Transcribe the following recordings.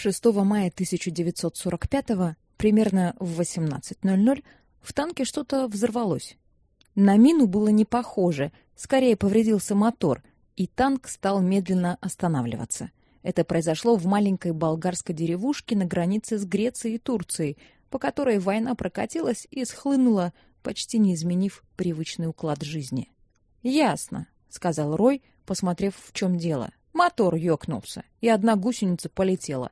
6 мая 1945 примерно в 18:00 в танке что-то взорвалось. На мину было не похоже, скорее повредился мотор, и танк стал медленно останавливаться. Это произошло в маленькой болгарской деревушке на границе с Грецией и Турцией, по которой война прокатилась и схлынула, почти не изменив привычный уклад жизни. "Ясно", сказал Рой, посмотрев, в чем дело. Мотор ёкнулся, и одна гусеница полетела.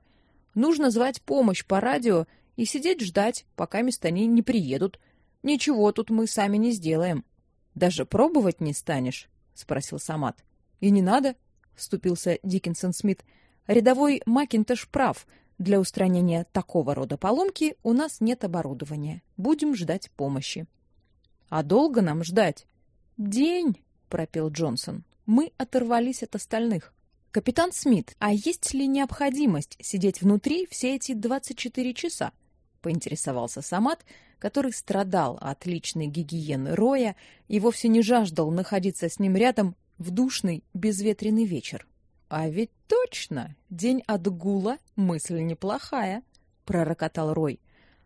Нужно звать помощь по радио и сидеть ждать, пока места не приедут. Ничего тут мы сами не сделаем. Даже пробовать не станешь, спросил Самат. И не надо, вступился Диккенсон Смит. Рядовой Макинтош прав. Для устранения такого рода поломки у нас нет оборудования. Будем ждать помощи. А долго нам ждать? День, пропел Джонсон. Мы оторвались от остальных. Капитан Смит, а есть ли необходимость сидеть внутри все эти 24 часа? поинтересовался Самат, который страдал от личной гигиены Роя и вовсе не жаждал находиться с ним рядом в душный безветренный вечер. А ведь точно, день отгула мысль неплохая, пророкотал Рой.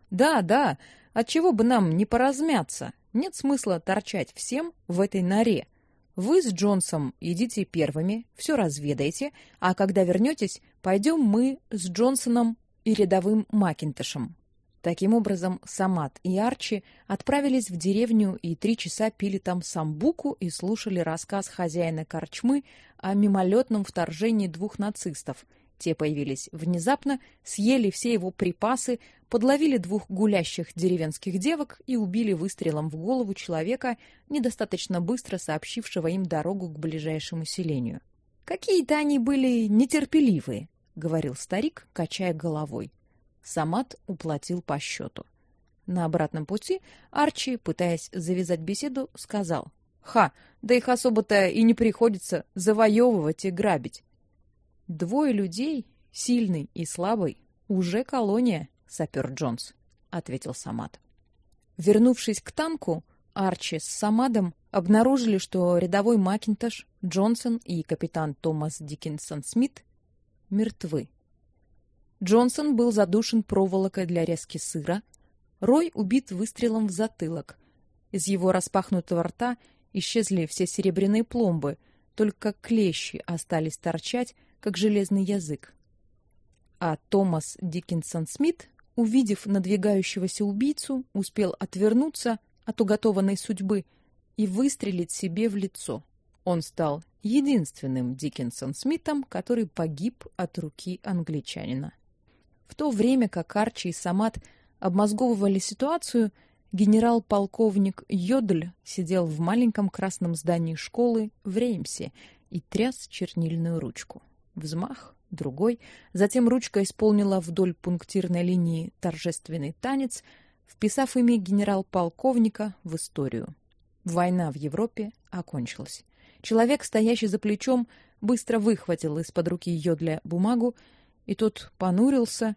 Да, да, от чего бы нам не поразмяться? Нет смысла торчать всем в этой норе. Вы с Джонсом идите первыми, все разведайте, а когда вернетесь, пойдем мы с Джонсоном и рядовым Макинтошем. Таким образом, Самат и Арчи отправились в деревню и три часа пили там самбуку и слушали рассказ хозяина корчмы о мимолетном вторжении двух нацистов. Те появились внезапно, съели все его припасы, подловили двух гулящих деревенских девок и убили выстрелом в голову человека, недостаточно быстро сообщившего им дорогу к ближайшему селению. Какие-то они были нетерпеливые, говорил старик, качая головой. Самат уплатил по счету. На обратном пути Арчи, пытаясь завязать беседу, сказал: "Ха, да их особо-то и не приходится завоевывать и грабить. Двое людей, сильный и слабый, уже колония", сапер Джонс, ответил Самат. Вернувшись к танку, Арчи с Самадом обнаружили, что рядовой Макинтош, Джонсон и капитан Томас Диккенсон Смит мертвы. Джонсон был задушен проволокой для резки сыра, Рой убит выстрелом в затылок. Из его распахнутого рта исчезли все серебряные пломбы, только клещи остались торчать, как железный язык. А Томас Диккенсон Смит, увидев надвигающегося убийцу, успел отвернуться от уготованной судьбы и выстрелить себе в лицо. Он стал единственным Диккенсон Смитом, который погиб от руки англичанина. В то время как Арчи и Самат обмозговывали ситуацию, генерал-полковник Йодль сидел в маленьком красном здании школы в Реймсе и тряс чернильную ручку. Взмах, другой, затем ручка исполнила вдоль пунктирной линии торжественный танец, вписав имя генерал-полковника в историю. Война в Европе окончилась. Человек, стоящий за плечом, быстро выхватил из-под руки Йодля бумагу и тот понурился,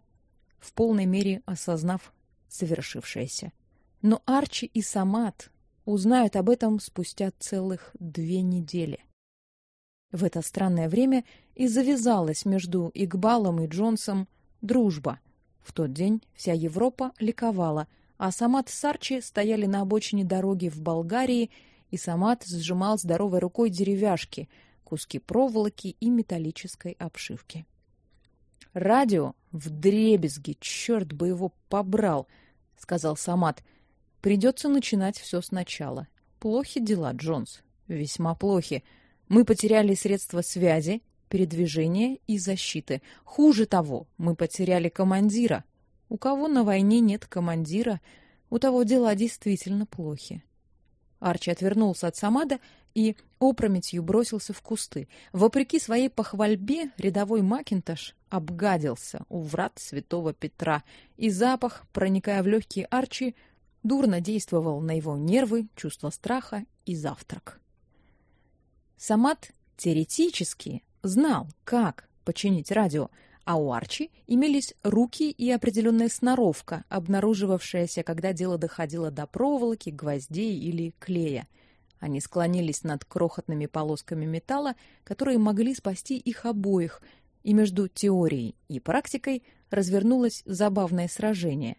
в полной мере осознав совершившееся. Но Арчи и Самат узнают об этом спустя целых две недели. В это странное время и завязалась между Игбалом и Джонсом дружба. В тот день вся Европа ликовала, а Самат с Арчи стояли на обочине дороги в Болгарии, и Самат сжимал здоровой рукой деревяшки, куски проволоки и металлической обшивки. Радио в дребезги, черт бы его побрал, сказал Самат. Придется начинать все сначала. Плохи дела, Джонс, весьма плохи. Мы потеряли средства связи, передвижения и защиты. Хуже того, мы потеряли командира. У кого на войне нет командира, у того дела действительно плохи. Арчи отвернулся от Самада и опрометью бросился в кусты. Вопреки своей похвальбе, рядовой Макинтош обгадился у врат Святого Петра, и запах, проникая в легкие Арчи, дурно действовал на его нервы, чувство страха и завтрак. Самат теоретически знал, как починить радио, а у Арчи имелись руки и определенная сноровка, обнаруживавшаяся, когда дело доходило до проволоки, гвоздей или клея. Они склонились над крохотными полосками металла, которые могли спасти их обоих, и между теорией и практикой развернулось забавное сражение.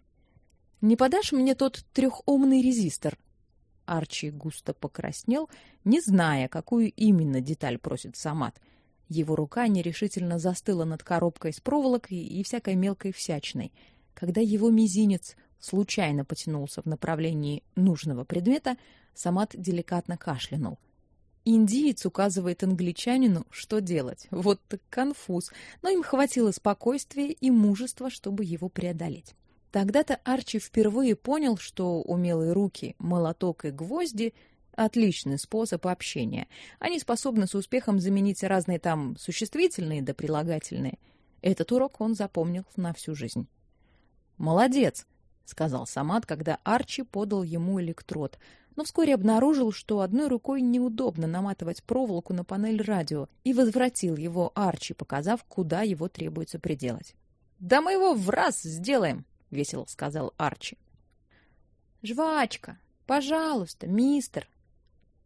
Не подашь мне тот трехомный резистор? Арчи густо покраснел, не зная, какую именно деталь просит Самат. Его рука нерешительно застыла над коробкой с проволокой и всякой мелкой всячиной. Когда его мизинец случайно потянулся в направлении нужного предмета, Самат деликатно кашлянул. Индиец указывает англичанину, что делать. Вот так конфуз, но им хватило спокойствия и мужества, чтобы его преодолеть. Тогда-то Арчи впервые понял, что умелые руки, молоток и гвозди отличный способ общения. Они способны с успехом заменить разные там существительные да прилагательные. Этот урок он запомнил на всю жизнь. Молодец, сказал Самат, когда Арчи подал ему электрод, но вскоре обнаружил, что одной рукой неудобно наматывать проволоку на панель радио, и возвратил его Арчи, показав, куда его требуется приделать. "Да мы его в раз сделаем", весело сказал Арчи. "Жвачка, пожалуйста, мистер",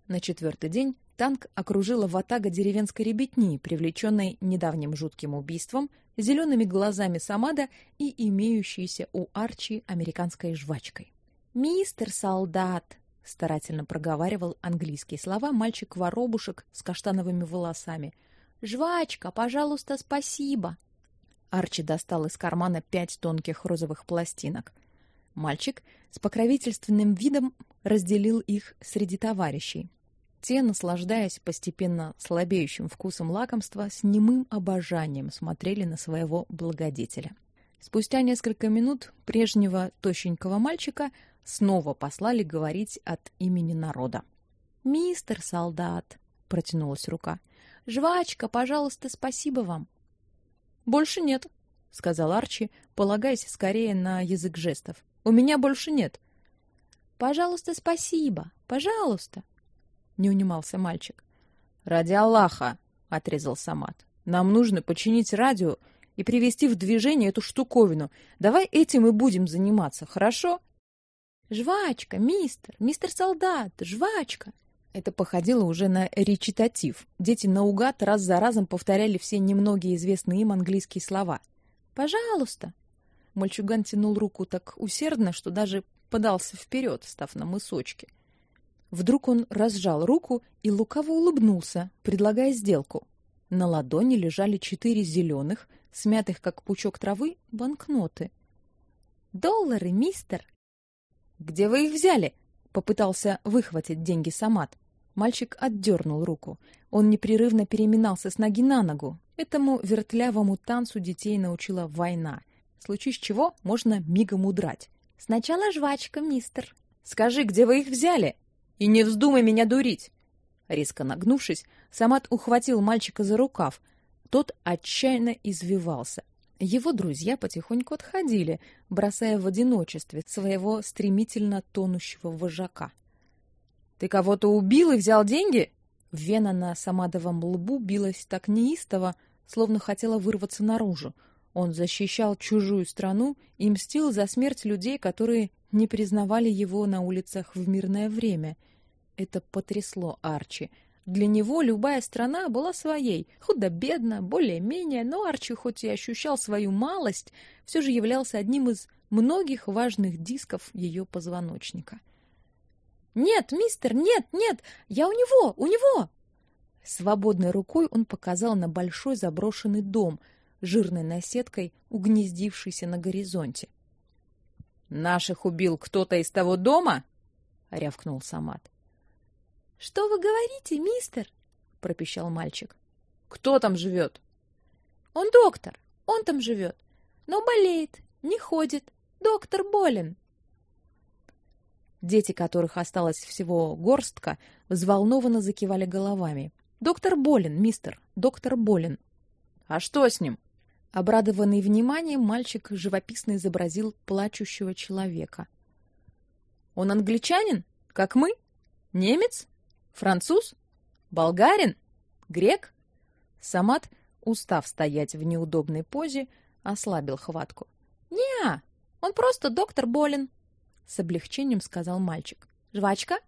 на четвертый день танк окружила ватага деревенской ребятни, привлеченной недавним жутким убийством, зелеными глазами Самада и имеющейся у Арчи американской жвачкой. "Мистер солдат", старательно проговаривал английские слова мальчик-воробушек с каштановыми волосами. "Жвачка, пожалуйста, спасибо". Арчи достал из кармана пять тонких розовых пластинок. Мальчик с покровительственным видом разделил их среди товарищей. Те, наслаждаясь постепенно слабеющим вкусом лакомства, с немым обожанием смотрели на своего благодетеля. Спустя несколько минут прежнего тощенького мальчика снова послали говорить от имени народа. "Мистер солдат", протянулась рука. "Жвачка, пожалуйста, спасибо вам". "Больше нет", сказал Арчи, полагаясь скорее на язык жестов. У меня больше нет. Пожалуйста, спасибо. Пожалуйста. Не унимался мальчик. Ради Аллаха, отрезал Самат. Нам нужно починить радио и привести в движение эту штуковину. Давай этим и будем заниматься, хорошо? Жвачка, мистер, мистер солдат, жвачка. Это походило уже на речитатив. Дети наугад раз за разом повторяли все немногие известные им английские слова. Пожалуйста, Мальчуган тянул руку так усердно, что даже подался вперед, став на мысочки. Вдруг он разжал руку и лукаво улыбнулся, предлагая сделку. На ладони лежали четыре зеленых, смятых как пучок травы, банкноты. Доллары, мистер. Где вы их взяли? попытался выхватить деньги Самат. Мальчик отдернул руку. Он непрерывно переминался с ноги на ногу. Этому вертлявому танцу детей научила война. Случись чего, можно мигом удрать. Сначала жвачка, мистер. Скажи, где вы их взяли? И не вздумай меня дурить. Резко нагнувшись, Самат ухватил мальчика за рукав. Тот отчаянно извивался. Его друзья потихоньку отходили, бросая в одиночестве своего стремительно тонущего вожака. Ты кого-то убил и взял деньги? Вена на Самадовом лбу билась так неистово, словно хотела вырваться наружу. Он защищал чужую страну и мстил за смерть людей, которые не признавали его на улицах в мирное время. Это потрясло Арчи. Для него любая страна была своей, худо-бедно, более-менее, но Арчи хоть и ощущал свою малость, все же являлся одним из многих важных дисков ее позвоночника. Нет, мистер, нет, нет, я у него, у него. Свободной рукой он показал на большой заброшенный дом, жирной наседкой, угнездившейся на горизонте. Наших убил кто-то из того дома? рявкнул Самат. Что вы говорите, мистер? пропищал мальчик. Кто там живет?» Он доктор. Он там живет. Но болеет, не ходит. Доктор болен. Дети, которых осталось всего горстка, взволнованно закивали головами. Доктор болен, мистер. Доктор болен. А что с ним? Обрадованный вниманием, мальчик живописно изобразил плачущего человека. Он англичанин, как мы? Немец? Француз? Болгарин? Грек? Самат, устав стоять в неудобной позе, ослабил хватку. Не, он просто доктор болен, с облегчением сказал мальчик. Жвачка?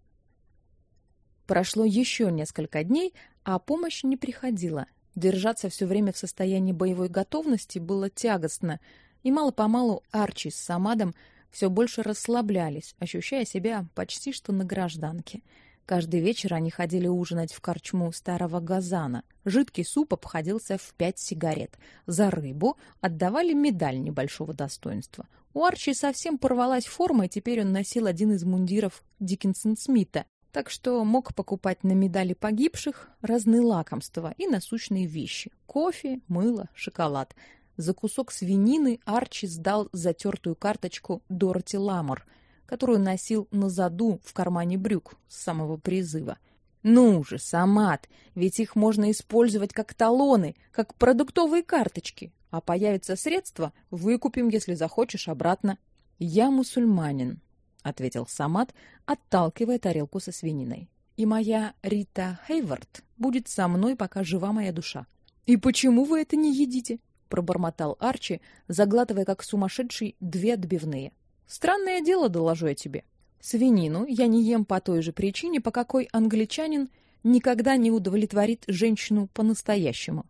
Прошло еще несколько дней, а помощь не приходила. Держаться все время в состоянии боевой готовности было тягостно, и мало-помалу Арчи с Самадом все больше расслаблялись, ощущая себя почти что на гражданке. Каждый вечер они ходили ужинать в корчму старого газана. Жидкий суп обходился в пять сигарет. За рыбу отдавали медаль небольшого достоинства. У Арчи совсем порвалась форма, и теперь он носил один из мундиров Диккенсон Смита, так что мог покупать на медали погибших разные лакомства и насущные вещи: кофе, мыло, шоколад. За кусок свинины Арчи сдал затертую карточку Дороти Ламор, которую носил на заду в кармане брюк с самого призыва. Ну же, Самат, ведь их можно использовать как талоны, как продуктовые карточки. А появится средства, выкупим, если захочешь, обратно. Я мусульманин, ответил Самат, отталкивая тарелку со свининой. И моя Рита Хейвард будет со мной, пока жива моя душа. И почему вы это не едите? пробормотал Арчи, заглатывая как сумасшедший две отбивные. Странное дело, доложу я тебе. Свинину я не ем по той же причине, по какой англичанин никогда не удовлетворит женщину по-настоящему.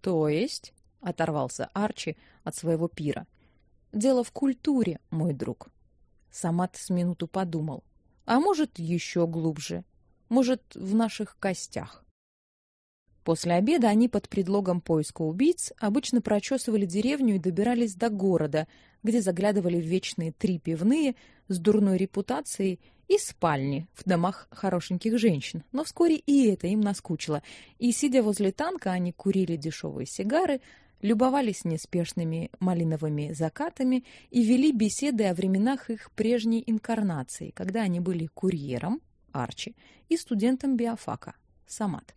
То есть, оторвался Арчи от своего пира. Дело в культуре, мой друг. Самат с минуту подумал. А может, еще глубже. Может, в наших костях. После обеда они под предлогом поиска убийц обычно прочесывали деревню и добирались до города, где заглядывали в вечные три пивные с дурной репутацией и спальни в домах хорошеньких женщин. Но вскоре и это им наскучило, и, сидя возле танка, они курили дешевые сигары, любовались неспешными малиновыми закатами и вели беседы о временах их прежней инкарнации, когда они были курьером, Арчи, и студентом биофака, Самат.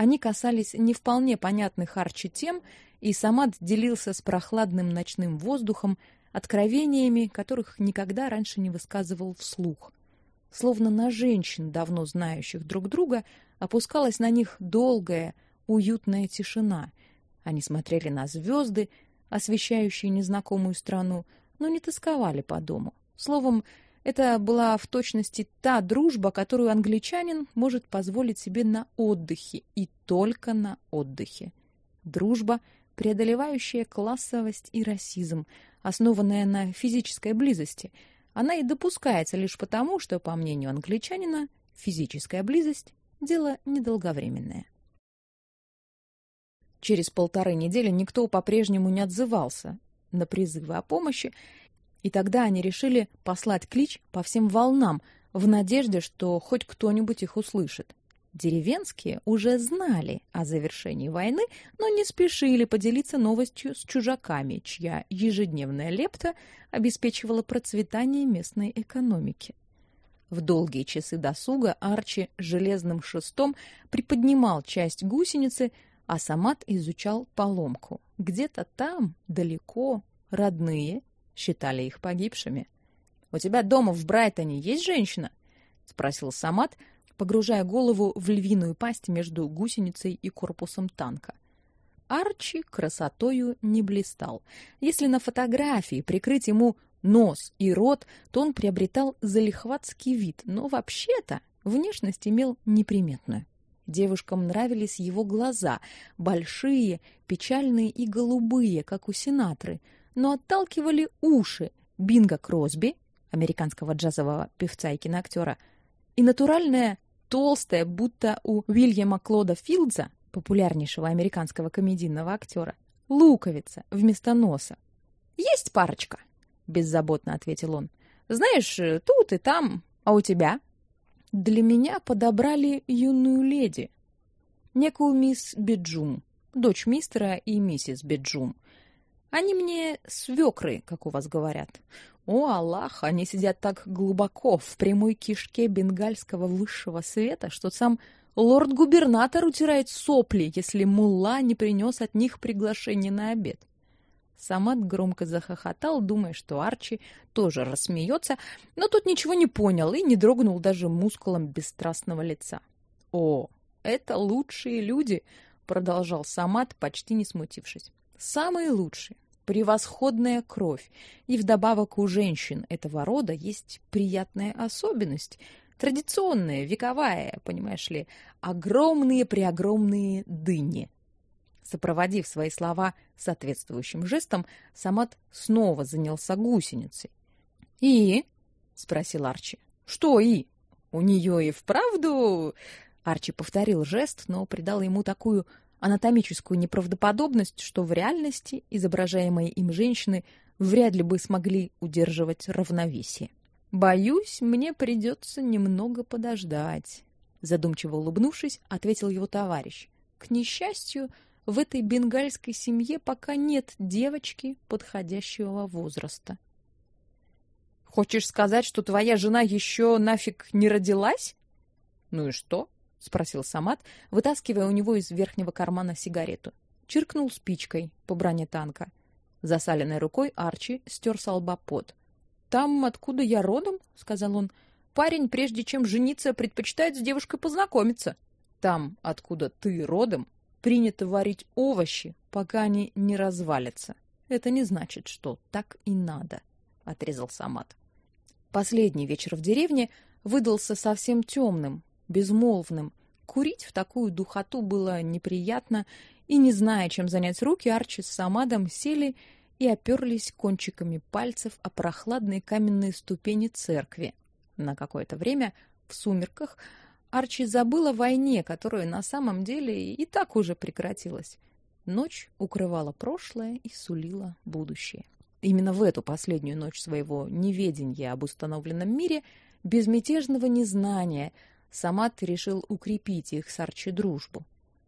Они касались не вполне понятных Арчи тем, и Самат делился с прохладным ночным воздухом откровениями, которых никогда раньше не высказывал вслух. Словно на женщин, давно знающих друг друга, опускалась на них долгая, уютная тишина — они смотрели на звезды, освещающие незнакомую страну, но не тосковали по дому. Словом, это была в точности та дружба, которую англичанин может позволить себе на отдыхе и только на отдыхе. Дружба, преодолевающая классовость и расизм, основанная на физической близости. Она и допускается лишь потому, что, по мнению англичанина, физическая близость дело недолговременное. Через полторы недели никто по-прежнему не отзывался на призывы о помощи, и тогда они решили послать клич по всем волнам в надежде, что хоть кто-нибудь их услышит. Деревенские уже знали о завершении войны, но не спешили поделиться новостью с чужаками, чья ежедневная лепта обеспечивала процветание местной экономики. В долгие часы досуга Арчи железным шестом приподнимал часть гусеницы, а Самат изучал поломку. Где-то там, далеко, родные считали их погибшими. У тебя дома в Брайтоне есть женщина? спросил Самат, погружая голову в львиную пасть между гусеницей и корпусом танка. Арчи красотою не блистал. Если на фотографии прикрыть ему нос и рот, то он приобретал залихватский вид, но вообще-то внешность имел неприметную. Девушкам нравились его глаза, большие, печальные и голубые, как у Синатры, но отталкивали уши Бинга Кросби, американского джазового певца и киноактера, и натуральная толстая, будто у Уильяма Клода Филдза, популярнейшего американского комедийного актера, луковица вместо носа. Есть парочка, беззаботно ответил он. Знаешь, тут и там, а у тебя? Для меня подобрали юную леди, некую мисс Беджум, дочь мистера и миссис Беджум. Они мне свекры, как у вас говорят. О, Аллах, они сидят так глубоко в прямой кишке бенгальского высшего света, что сам лорд-губернатор утирает сопли, если мулла не принес от них приглашение на обед. Самат громко захохотал, думая, что Арчи тоже рассмеется, но тот ничего не понял и не дрогнул даже мускулом бесстрастного лица. «О, это лучшие люди!» — продолжал Самат, почти не смутившись. «Самые лучшие, превосходная кровь, и вдобавок у женщин этого рода есть приятная особенность, традиционная, вековая, понимаешь ли, огромные-преогромные дыни. Сопроводив свои слова соответствующим жестом, Самат снова занялся гусеницей. «И?» — спросил Арчи. «Что «и»? У нее и вправду...» Арчи повторил жест, но придал ему такую анатомическую неправдоподобность, что в реальности изображаемые им женщины вряд ли бы смогли удерживать равновесие. Боюсь, мне придется немного подождать, задумчиво улыбнувшись, ответил его товарищ. К несчастью, в этой бенгальской семье пока нет девочки подходящего возраста. Хочешь сказать, что твоя жена еще нафиг не родилась? Ну и что? Спросил Самат, вытаскивая у него из верхнего кармана сигарету. Чиркнул спичкой по броне танка. Засаленной рукой Арчи стер с лба пот. Там, откуда я родом, сказал он, парень, прежде чем жениться, предпочитает с девушкой познакомиться. Там, откуда ты родом, принято варить овощи, пока они не развалятся. Это не значит, что так и надо, отрезал Самат. Последний вечер в деревне выдался совсем темным, безмолвным. Курить в такую духоту было неприятно, и не зная, чем занять руки, Арчи с Самадом сели и оперлись кончиками пальцев о прохладные каменные ступени церкви. На какое-то время в сумерках Арчи забыл о войне, которая на самом деле и так уже прекратилась. Ночь укрывала прошлое и сулила будущее. Именно в эту последнюю ночь своего неведения об установленном мире, безмятежного незнания, Самат решил укрепить их с Арчи дружбу.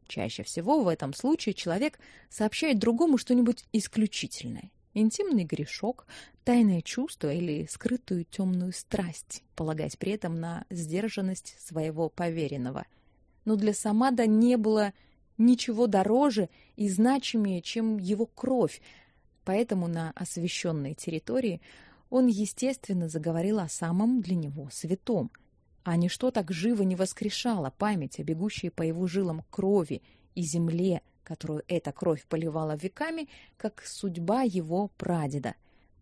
Чаще всего в этом случае человек сообщает другому что-нибудь исключительное. Интимный грешок, тайное чувство или скрытую темную страсть, полагаясь при этом на сдержанность своего поверенного. Но для Самада не было ничего дороже и значимее, чем его кровь, поэтому на освященной территории он, естественно, заговорил о самом для него святом — а ничто так живо не воскрешало память о бегущей по его жилам крови и земле, которую эта кровь поливала веками, как судьба его прадеда.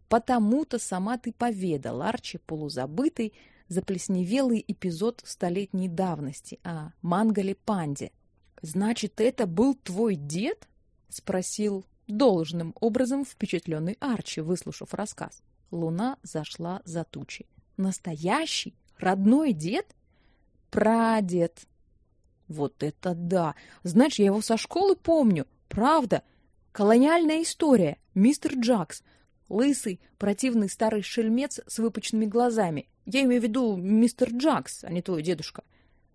Потому-то сама ты поведал Арчи полузабытый, заплесневелый эпизод столетней давности о Мангале Панде. Значит, это был твой дед? спросил должным образом впечатленный Арчи, выслушав рассказ. Луна зашла за тучи. Настоящий Родной дед? Прадед. Вот это да! Знаешь, я его со школы помню. Правда. Колониальная история. Мистер Джакс. Лысый, противный старый шельмец с выпученными глазами. Я имею в виду мистер Джакс, а не твой дедушка.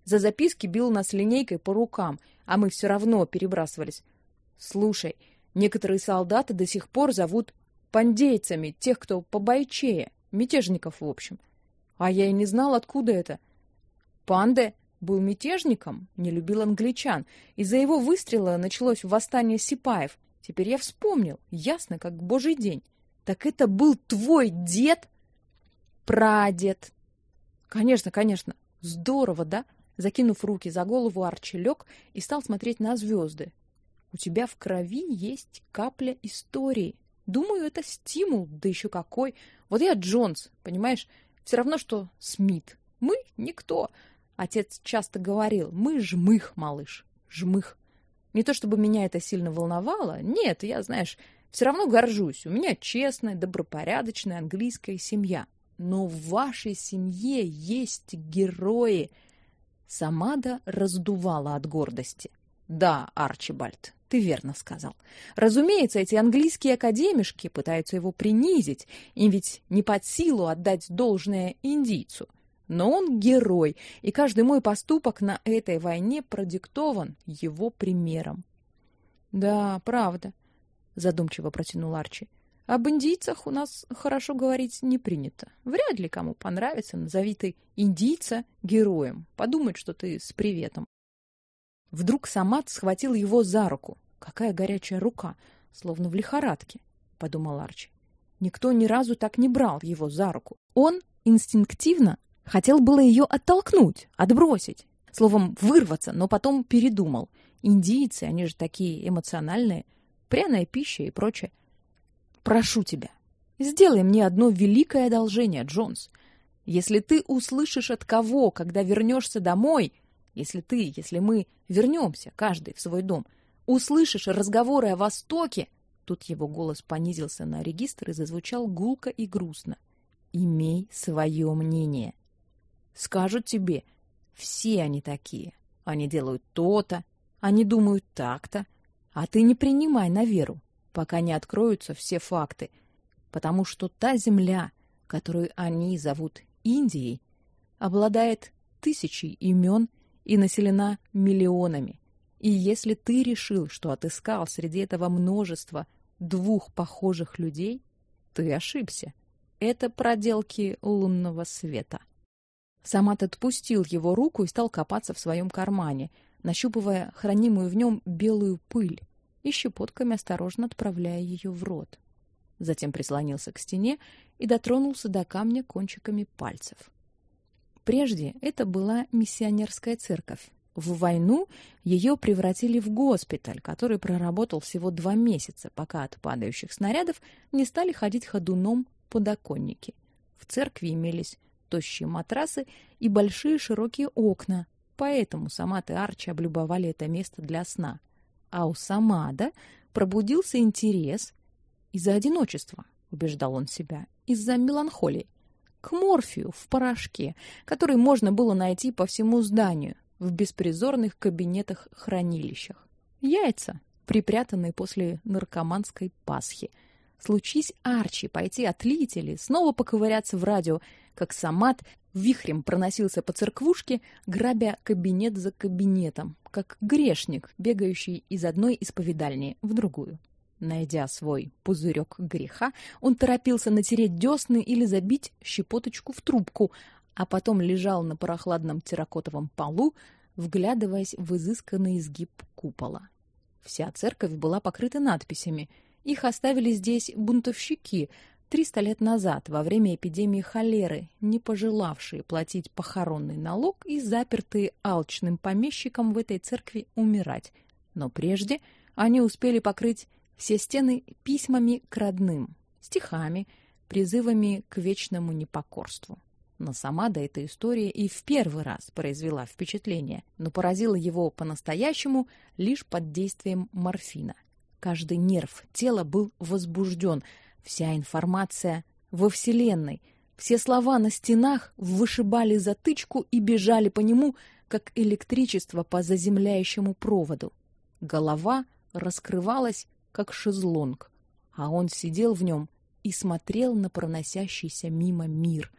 За записки бил нас линейкой по рукам, а мы все равно перебрасывались. Слушай, некоторые солдаты до сих пор зовут пандейцами тех, кто побойчее, мятежников в общем. А я и не знал, откуда это. Панде был мятежником, не любил англичан. Из-за его выстрела началось восстание сипаев. Теперь я вспомнил, ясно, как божий день. Так это был твой дед? Прадед. Конечно, конечно. Здорово, да? Закинув руки за голову, Арчи лег и стал смотреть на звезды. У тебя в крови есть капля истории. Думаю, это стимул, да еще какой. Вот я Джонс, понимаешь? Все равно, что Смит. Мы никто. Отец часто говорил, мы жмых, малыш, жмых. Не то чтобы меня это сильно волновало. Нет, я, знаешь, все равно горжусь. У меня честная, добропорядочная английская семья. Но в вашей семье есть герои. Самада раздувала от гордости. Да, Арчибальд, ты верно сказал. Разумеется, эти английские академишки пытаются его принизить, им ведь не под силу отдать должное индийцу. Но он герой, и каждый мой поступок на этой войне продиктован его примером. Да, правда, задумчиво протянул Арчи. Об индийцах у нас хорошо говорить не принято. Вряд ли кому понравится назови ты индийца героем. Подумать, что ты с приветом. Вдруг Самат схватил его за руку. Какая горячая рука, словно в лихорадке, подумал Арчи. Никто ни разу так не брал его за руку. Он инстинктивно хотел было ее оттолкнуть, отбросить, словом, вырваться, но потом передумал. Индийцы, они же такие эмоциональные, пряная пища и прочее. Прошу тебя, сделай мне одно великое одолжение, Джонс. Если ты услышишь от кого, когда вернешься домой, если ты, если мы вернемся, каждый в свой дом, услышишь разговоры о Востоке, тут его голос понизился на регистр и зазвучал гулко и грустно. Имей свое мнение. Скажут тебе, все они такие. Они делают то-то, они думают так-то, а ты не принимай на веру, пока не откроются все факты, потому что та земля, которую они зовут Индией, обладает тысячей имен и населена миллионами. И если ты решил, что отыскал среди этого множества двух похожих людей, ты ошибся. Это проделки лунного света. Самат отпустил его руку и стал копаться в своем кармане, нащупывая хранимую в нем белую пыль и щепотками осторожно отправляя ее в рот. Затем прислонился к стене и дотронулся до камня кончиками пальцев. Прежде это была миссионерская церковь. В войну ее превратили в госпиталь, который проработал всего два месяца, пока от падающих снарядов не стали ходить ходуном подоконники. В церкви имелись тощие матрасы и большие широкие окна, Поэтому Самат и Арчи облюбовали это место для сна. А у Самада пробудился интерес из-за одиночества, убеждал он себя, из-за меланхолии, к морфию в порошке, который можно было найти по всему зданию в беспризорных кабинетах-хранилищах. Яйца, припрятанные после наркоманской Пасхи. Случись Арчи пойти отлить или снова поковыряться в радио, как Самат вихрем проносился по церквушке, грабя кабинет за кабинетом, как грешник, бегающий из одной исповедальни в другую. Найдя свой пузырек греха, он торопился натереть десны или забить щепоточку в трубку, а потом лежал на прохладном терракотовом полу, вглядываясь в изысканный изгиб купола. Вся церковь была покрыта надписями. Их оставили здесь бунтовщики, Триста лет назад, во время эпидемии холеры, не пожелавшие платить похоронный налог и запертые алчным помещиком в этой церкви умирать. Но прежде они успели покрыть все стены письмами к родным, стихами, призывами к вечному непокорству. Но сама до этой истории и в первый раз произвела впечатление, но поразила его по-настоящему лишь под действием морфина. Каждый нерв тела был возбужден – Вся информация во Вселенной, все слова на стенах вышибали затычку и бежали по нему, как электричество по заземляющему проводу. Голова раскрывалась, как шезлонг, а он сидел в нем и смотрел на проносящийся мимо мир.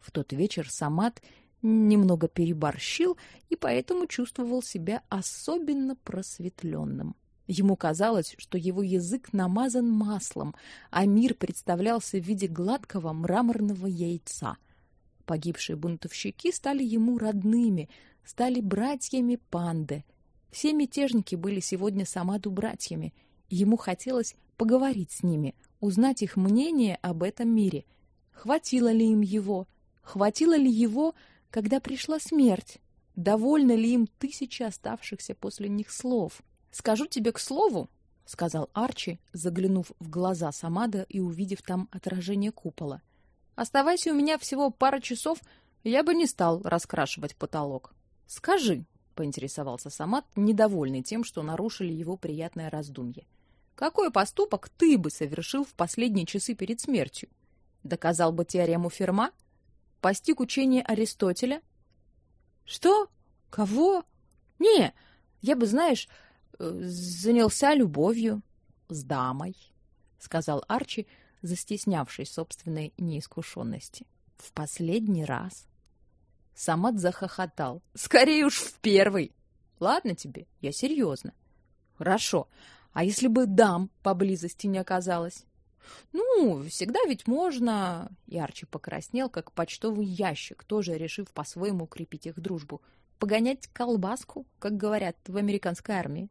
В тот вечер Самат немного переборщил и поэтому чувствовал себя особенно просветленным. Ему казалось, что его язык намазан маслом, а мир представлялся в виде гладкого мраморного яйца. Погибшие бунтовщики стали ему родными, стали братьями панды. Все мятежники были сегодня Самаду братьями. Ему хотелось поговорить с ними, узнать их мнение об этом мире. Хватило ли им его? Хватило ли его, когда пришла смерть? Довольно ли им тысячи оставшихся после них слов? Скажу тебе к слову, сказал Арчи, заглянув в глаза Самада и увидев там отражение купола. Оставайся у меня всего пара часов, я бы не стал раскрашивать потолок. Скажи, поинтересовался Самад, недовольный тем, что нарушили его приятное раздумье. Какой поступок ты бы совершил в последние часы перед смертью? Доказал бы теорему Ферма? Постиг учение Аристотеля? Что? Кого? Не, я бы, знаешь, занялся любовью с дамой, сказал Арчи, застеснявшись собственной неискушенности. В последний раз. Самат захохотал. Скорее уж в первый. Ладно тебе, я серьезно. Хорошо. А если бы дам поблизости не оказалось? Ну, всегда ведь можно. И покраснел, как почтовый ящик, тоже решив по-своему укрепить их дружбу. Погонять колбаску, как говорят в американской армии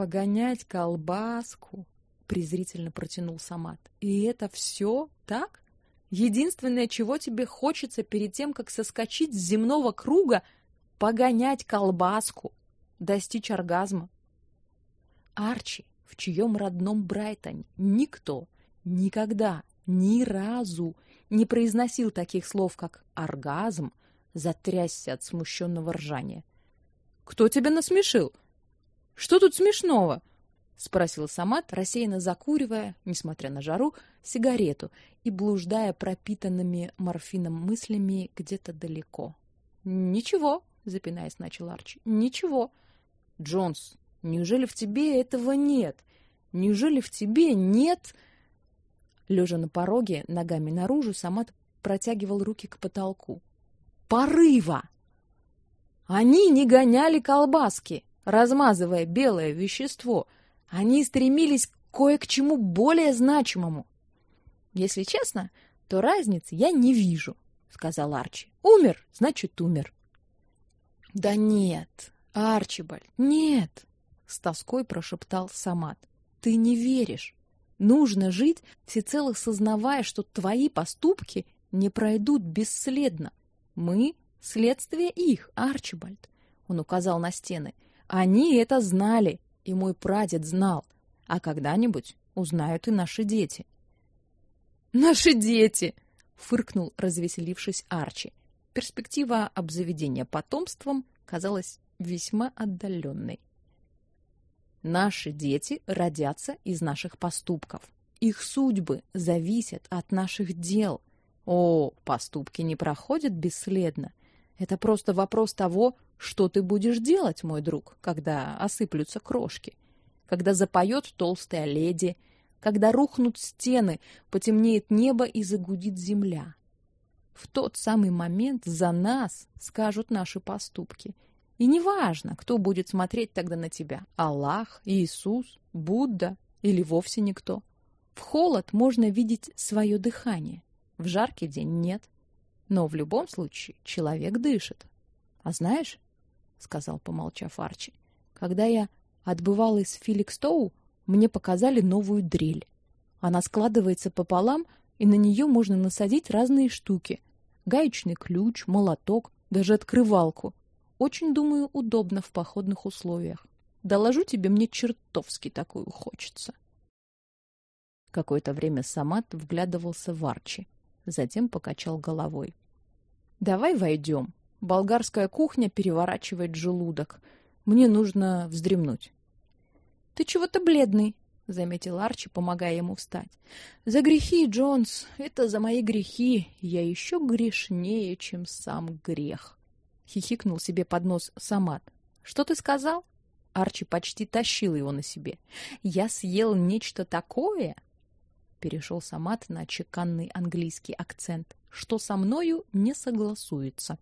погонять колбаску, презрительно протянул Самат. И это все так? Единственное, чего тебе хочется перед тем, как соскочить с земного круга, погонять колбаску, достичь оргазма. Арчи, в чьем родном Брайтоне никто никогда ни разу не произносил таких слов, как оргазм, затрясся от смущенного ржания. Кто тебя насмешил? Что тут смешного? спросил Самат, рассеянно закуривая, несмотря на жару, сигарету и блуждая пропитанными морфином мыслями где-то далеко. Ничего, запинаясь, начал Арчи. Ничего. Джонс, неужели в тебе этого нет? Неужели в тебе нет Лежа на пороге, ногами наружу, Самат протягивал руки к потолку. Порыва. Они не гоняли колбаски, размазывая белое вещество. Они стремились кое к чему более значимому. Если честно, то разницы я не вижу, сказал Арчи. Умер, значит, умер. Да нет, Арчибальд, нет, с тоской прошептал Самат. Ты не веришь. Нужно жить, всецело сознавая, что твои поступки не пройдут бесследно. Мы — следствие их, Арчибальд. Он указал на стены. Они это знали, и мой прадед знал. А когда-нибудь узнают и наши дети. «Наши дети!» — фыркнул, развеселившись Арчи. Перспектива обзаведения потомством казалась весьма отдаленной. Наши дети родятся из наших поступков. Их судьбы зависят от наших дел. О, поступки не проходят бесследно. Это просто вопрос того, что ты будешь делать, мой друг, когда осыплются крошки, когда запоет толстая леди, когда рухнут стены, потемнеет небо и загудит земля. В тот самый момент за нас скажут наши поступки — и неважно, кто будет смотреть тогда на тебя: Аллах, Иисус, Будда или вовсе никто. В холод можно видеть свое дыхание, в жаркий день нет. Но в любом случае человек дышит. А знаешь, сказал, помолчав Арчи, когда я отбывал из Филикстоу, мне показали новую дрель. Она складывается пополам, и на нее можно насадить разные штуки: гаечный ключ, молоток, даже открывалку. Очень, думаю, удобно в походных условиях. Доложу тебе, мне чертовски такую хочется. Какое-то время Самат вглядывался в Арчи, затем покачал головой. Давай войдем. Болгарская кухня переворачивает желудок. Мне нужно вздремнуть. Ты чего-то бледный, заметил Арчи, помогая ему встать. За грехи, Джонс, это за мои грехи. Я еще грешнее, чем сам грех хихикнул себе под нос Самат. Что ты сказал? Арчи почти тащил его на себе. Я съел нечто такое, перешел Самат на чеканный английский акцент, что со мною не согласуется.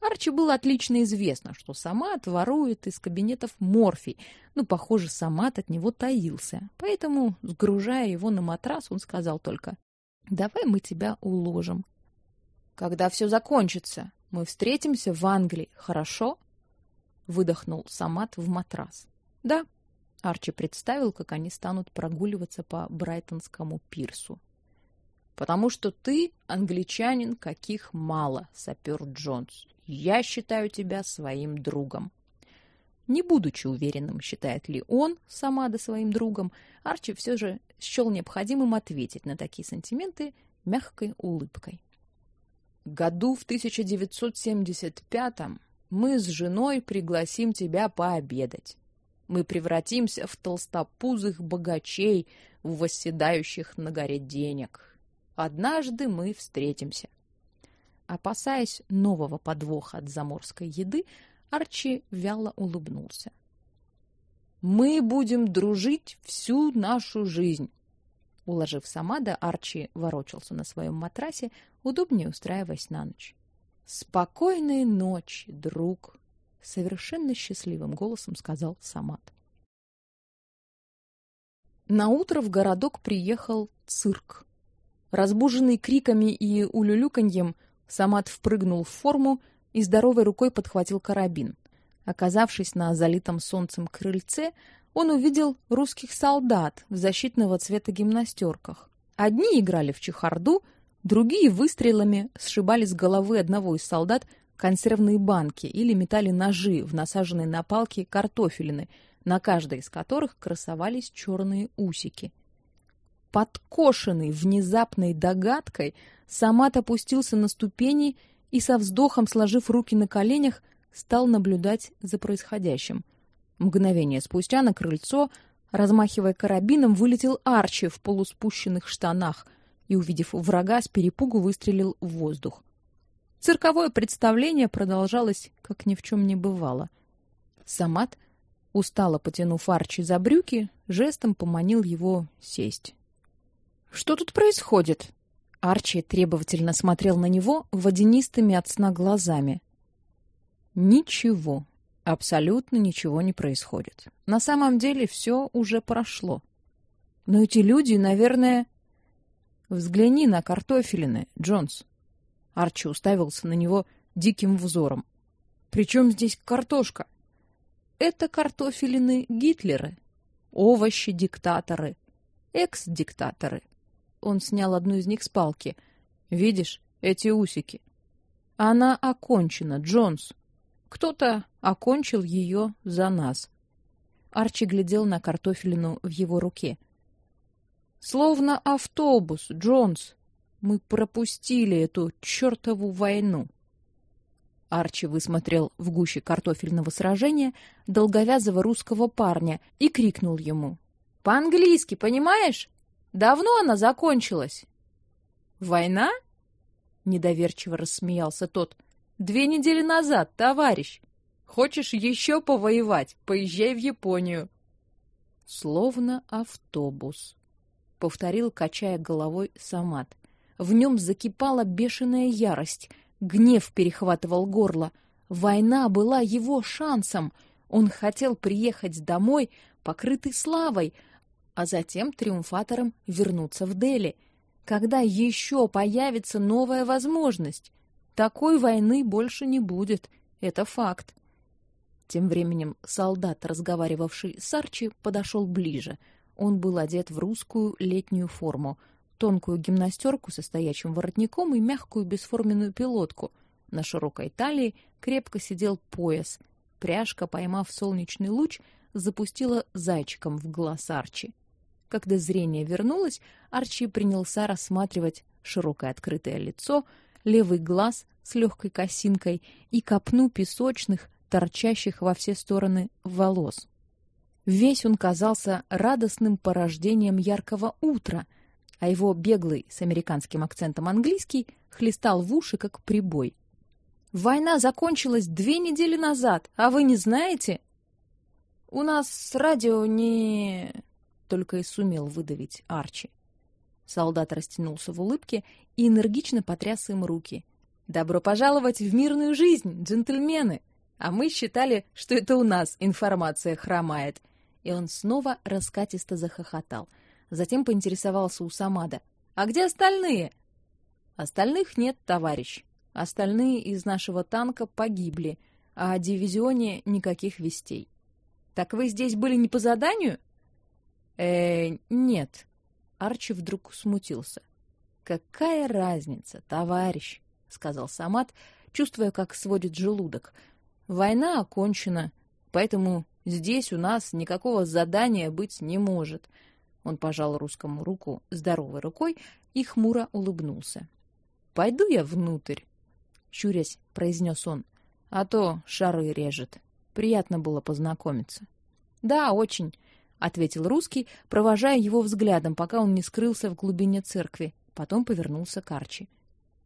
Арчи было отлично известно, что Самат ворует из кабинетов морфий. Ну, похоже, Самат от него таился. Поэтому, сгружая его на матрас, он сказал только: "Давай мы тебя уложим. Когда все закончится, мы встретимся в Англии, хорошо? выдохнул Самат в матрас. Да. Арчи представил, как они станут прогуливаться по Брайтонскому пирсу. Потому что ты англичанин, каких мало, сапер Джонс. Я считаю тебя своим другом. Не будучи уверенным, считает ли он Самада своим другом, Арчи все же счел необходимым ответить на такие сантименты мягкой улыбкой. Году в 1975 мы с женой пригласим тебя пообедать. Мы превратимся в толстопузых богачей, восседающих на горе денег. Однажды мы встретимся. Опасаясь нового подвоха от заморской еды, Арчи вяло улыбнулся. Мы будем дружить всю нашу жизнь. Уложив Самада, Арчи ворочался на своем матрасе, удобнее устраиваясь на ночь. Спокойной ночи, друг, совершенно счастливым голосом сказал Самад. На утро в городок приехал цирк. Разбуженный криками и улюлюканьем, Самад впрыгнул в форму и здоровой рукой подхватил карабин. Оказавшись на залитом солнцем крыльце, он увидел русских солдат в защитного цвета гимнастерках. Одни играли в чехарду, другие выстрелами сшибали с головы одного из солдат консервные банки или метали ножи в насаженные на палки картофелины, на каждой из которых красовались черные усики. Подкошенный внезапной догадкой, Самат опустился на ступени и со вздохом сложив руки на коленях, стал наблюдать за происходящим. Мгновение спустя на крыльцо, размахивая карабином, вылетел Арчи в полуспущенных штанах и, увидев врага, с перепугу выстрелил в воздух. Цирковое представление продолжалось, как ни в чем не бывало. Самат, устало потянув Арчи за брюки, жестом поманил его сесть. Что тут происходит? Арчи требовательно смотрел на него водянистыми от сна глазами. Ничего, абсолютно ничего не происходит. На самом деле все уже прошло. Но эти люди, наверное, взгляни на картофелины, Джонс. Арчи уставился на него диким взором. Причем здесь картошка? Это картофелины Гитлера, овощи-диктаторы, экс-диктаторы. Он снял одну из них с палки. Видишь, эти усики. Она окончена, Джонс. Кто-то окончил ее за нас. Арчи глядел на картофелину в его руке. Словно автобус, Джонс. Мы пропустили эту чертову войну. Арчи высмотрел в гуще картофельного сражения долговязого русского парня и крикнул ему: "По-английски, понимаешь? Давно она закончилась?" "Война?" недоверчиво рассмеялся тот. "Две недели назад, товарищ. Хочешь еще повоевать? Поезжай в Японию". Словно автобус, повторил, качая головой Самат. В нем закипала бешеная ярость, гнев перехватывал горло. Война была его шансом. Он хотел приехать домой, покрытый славой, а затем триумфатором вернуться в Дели. Когда еще появится новая возможность? Такой войны больше не будет, это факт. Тем временем солдат, разговаривавший с Арчи, подошел ближе. Он был одет в русскую летнюю форму, тонкую гимнастерку со стоячим воротником и мягкую бесформенную пилотку. На широкой талии крепко сидел пояс. Пряжка, поймав солнечный луч, запустила зайчиком в глаз Арчи. Когда зрение вернулось, Арчи принялся рассматривать широкое открытое лицо, левый глаз с легкой косинкой и копну песочных, торчащих во все стороны волос. Весь он казался радостным порождением яркого утра — а его беглый с американским акцентом английский хлестал в уши как прибой. Война закончилась две недели назад, а вы не знаете? У нас радио не только и сумел выдавить Арчи. Солдат растянулся в улыбке и энергично потряс им руки. Добро пожаловать в мирную жизнь, джентльмены. А мы считали, что это у нас информация хромает. И он снова раскатисто захохотал. Затем поинтересовался у Самада. «А где остальные?» «Остальных нет, товарищ. Остальные из нашего танка погибли, а о дивизионе никаких вестей». «Так вы здесь были не по заданию?» э нет». Арчи вдруг смутился. «Какая разница, товарищ?» — сказал Самат, чувствуя, как сводит желудок. «Война окончена, поэтому здесь у нас никакого задания быть не может. Он пожал русскому руку здоровой рукой и хмуро улыбнулся. Пойду я внутрь, щурясь, произнес он. А то шары режет. Приятно было познакомиться. Да, очень, ответил русский, провожая его взглядом, пока он не скрылся в глубине церкви. Потом повернулся к Арчи.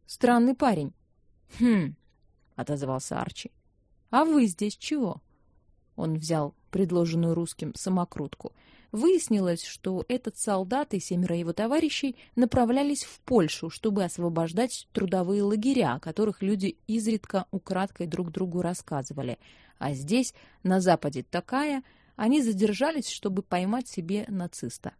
Странный парень. Хм, отозвался Арчи. А вы здесь чего? Он взял предложенную русским самокрутку. Выяснилось, что этот солдат и семеро его товарищей направлялись в Польшу, чтобы освобождать трудовые лагеря, о которых люди изредка украдкой друг другу рассказывали. А здесь, на западе такая, они задержались, чтобы поймать себе нациста.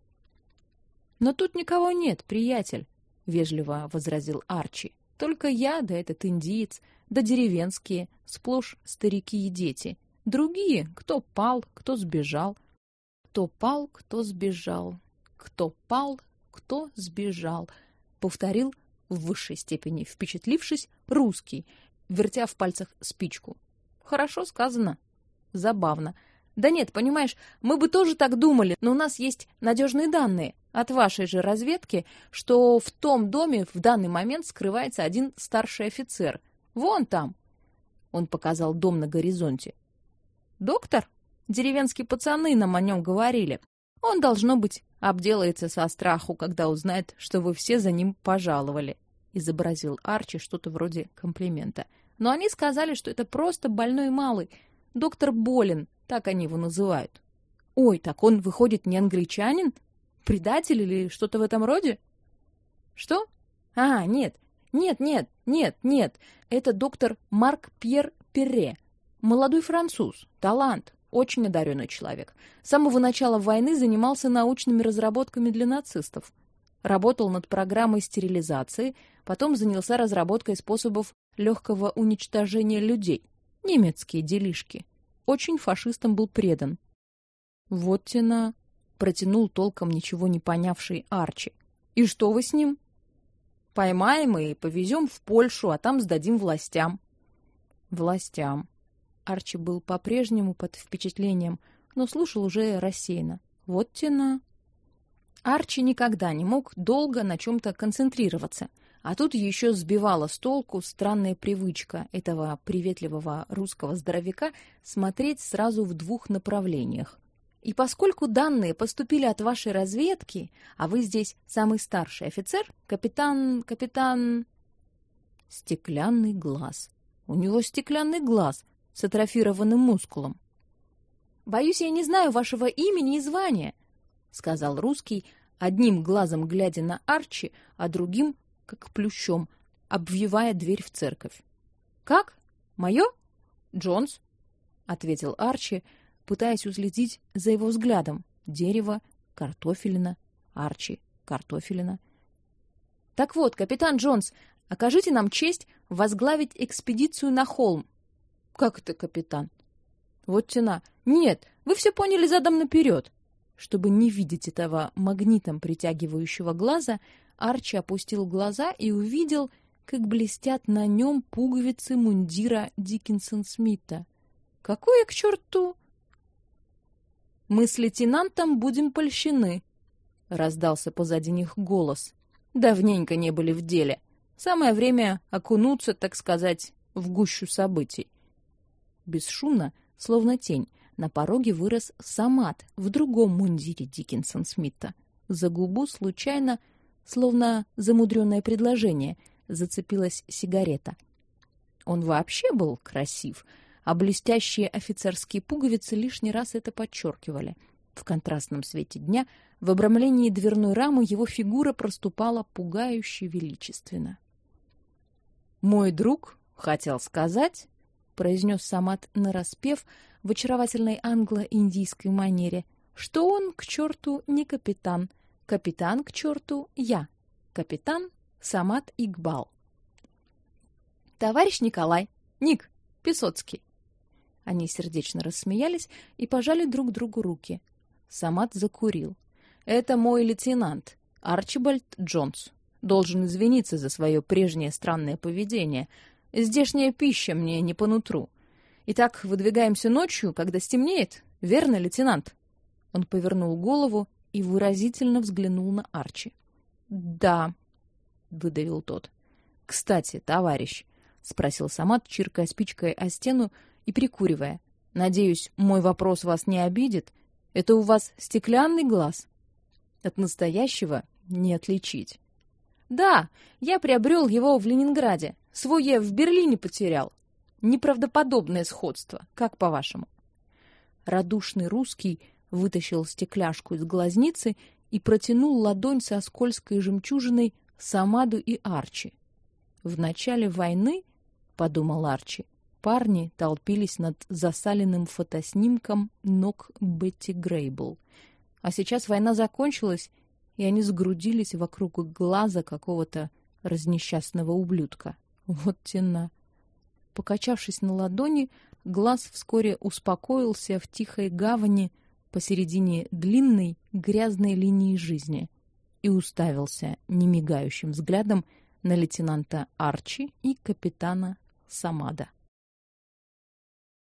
Но тут никого нет, приятель, вежливо возразил Арчи. Только я, да этот индиец, да деревенские, сплошь старики и дети. Другие, кто пал, кто сбежал. Кто пал, кто сбежал. Кто пал, кто сбежал, повторил в высшей степени впечатлившись русский, вертя в пальцах спичку. Хорошо сказано. Забавно. Да нет, понимаешь, мы бы тоже так думали, но у нас есть надежные данные от вашей же разведки, что в том доме в данный момент скрывается один старший офицер. Вон там. Он показал дом на горизонте. Доктор? Деревенские пацаны нам о нем говорили. Он, должно быть, обделается со страху, когда узнает, что вы все за ним пожаловали», — изобразил Арчи что-то вроде комплимента. «Но они сказали, что это просто больной малый. Доктор Болин, так они его называют». «Ой, так он, выходит, не англичанин? Предатель или что-то в этом роде?» «Что? А, нет, нет, нет, нет, нет. Это доктор Марк Пьер Перре. Молодой француз, талант, очень одаренный человек. С самого начала войны занимался научными разработками для нацистов. Работал над программой стерилизации, потом занялся разработкой способов легкого уничтожения людей. Немецкие делишки. Очень фашистам был предан. Вот тена, протянул толком ничего не понявший Арчи. И что вы с ним? Поймаем и повезем в Польшу, а там сдадим властям. Властям. Арчи был по-прежнему под впечатлением, но слушал уже рассеянно. Вот тена. Арчи никогда не мог долго на чем то концентрироваться, а тут еще сбивала с толку странная привычка этого приветливого русского здоровяка смотреть сразу в двух направлениях. И поскольку данные поступили от вашей разведки, а вы здесь самый старший офицер, капитан, капитан стеклянный глаз. У него стеклянный глаз с атрофированным мускулом. Боюсь, я не знаю вашего имени и звания, сказал русский, одним глазом глядя на Арчи, а другим, как плющом, обвивая дверь в церковь. Как? Мое? Джонс, ответил Арчи пытаясь уследить за его взглядом. Дерево, картофелина, Арчи, картофелина. Так вот, капитан Джонс, окажите нам честь возглавить экспедицию на холм. Как это, капитан? Вот тена. Нет, вы все поняли задом наперед. Чтобы не видеть этого магнитом притягивающего глаза, Арчи опустил глаза и увидел, как блестят на нем пуговицы мундира Диккенсон Смита. Какое к черту мы с лейтенантом будем польщены, раздался позади них голос. Давненько не были в деле. Самое время окунуться, так сказать, в гущу событий. Бесшумно, словно тень, на пороге вырос Самат в другом мундире Диккенсон Смита. За губу случайно, словно замудренное предложение, зацепилась сигарета. Он вообще был красив, а блестящие офицерские пуговицы лишний раз это подчеркивали. В контрастном свете дня в обрамлении дверной рамы его фигура проступала пугающе величественно. Мой друг хотел сказать, произнес Самат нараспев в очаровательной англо-индийской манере, что он к черту не капитан, капитан к черту я, капитан Самат Игбал. Товарищ Николай, Ник Песоцкий. Они сердечно рассмеялись и пожали друг другу руки. Самат закурил. Это мой лейтенант Арчибальд Джонс. Должен извиниться за свое прежнее странное поведение. Здешняя пища мне не по нутру. Итак, выдвигаемся ночью, когда стемнеет, верно, лейтенант? Он повернул голову и выразительно взглянул на Арчи. Да, выдавил тот. Кстати, товарищ, спросил Самат, чиркая спичкой о стену и прикуривая. Надеюсь, мой вопрос вас не обидит. Это у вас стеклянный глаз? От настоящего не отличить. Да, я приобрел его в Ленинграде. Свой я в Берлине потерял. Неправдоподобное сходство, как по-вашему? Радушный русский вытащил стекляшку из глазницы и протянул ладонь со скользкой жемчужиной Самаду и Арчи. В начале войны, подумал Арчи, Парни толпились над засаленным фотоснимком ног Бетти Грейбл. А сейчас война закончилась, и они сгрудились вокруг глаза какого-то разнесчастного ублюдка. Вот тена. Покачавшись на ладони, глаз вскоре успокоился в тихой гавани посередине длинной грязной линии жизни и уставился немигающим взглядом на лейтенанта Арчи и капитана Самада.